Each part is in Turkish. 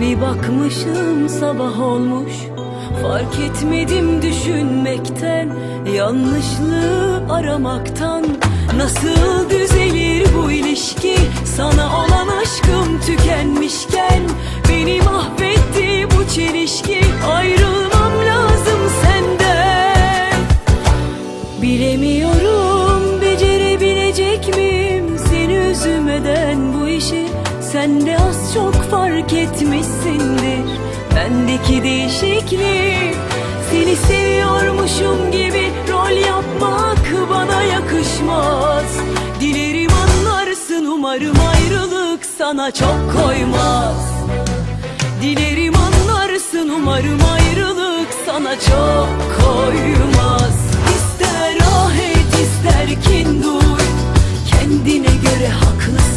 Bir bakmışım sabah olmuş. Fark etmedim düşünmekten Yanlışlığı aramaktan. Nasıl düzelir bu ilişki? Sana olan aşkım tükenmişken Beni mahvetti bu çelişki. Ayrılmam lazım senden. Bilemiyorum becerebilecek miyim Seni üzülmeden bu işi Sen de az çok fark etmişsindir Bendeki değişikliği Seni seviyormuşum gibi rol yapmak bana yakışmaz. Dilerim anlarsın umarım ayrılık sana çok koymaz. Dilerim anlarsın umarım ayrılık sana çok koymaz. İster ah et ister kin duy. Kendine göre haklısın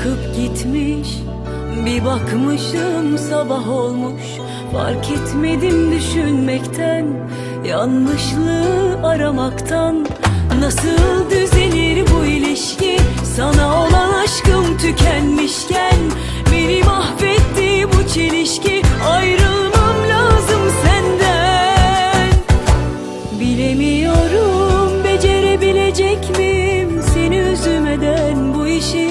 akıp gitmiş Bir bakmışım sabah olmuş. Fark etmedim düşünmekten Yanlışlığı aramaktan. Nasıl düzelir bu ilişki? Sana olan aşkım tükenmişken Beni mahvetti bu çelişki. Ayrılmam lazım senden. Bilemiyorum becerebilecek miyim Seni üzülmeden bu işi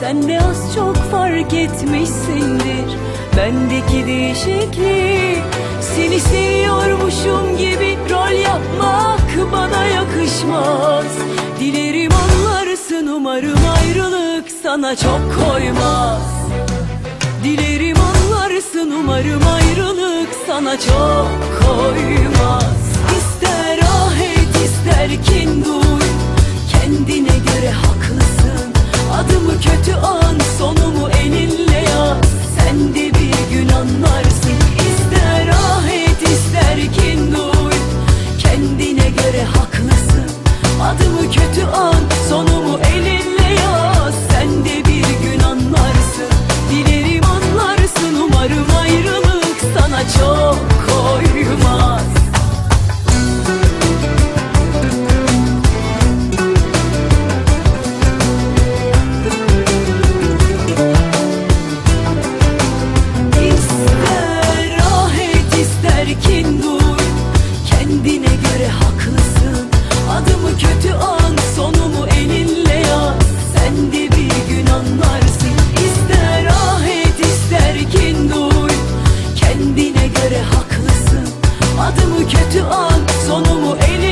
Sen de az çok fark etmişsindir. Bendeki değişikliği Seni seviyormuşum gibi rol yapmak bana yakışmaz. Dilerim anlarsın umarım ayrılık sana çok koymaz. Dilerim anlarsın umarım ayrılık sana çok koymaz Kötü an sonumu elim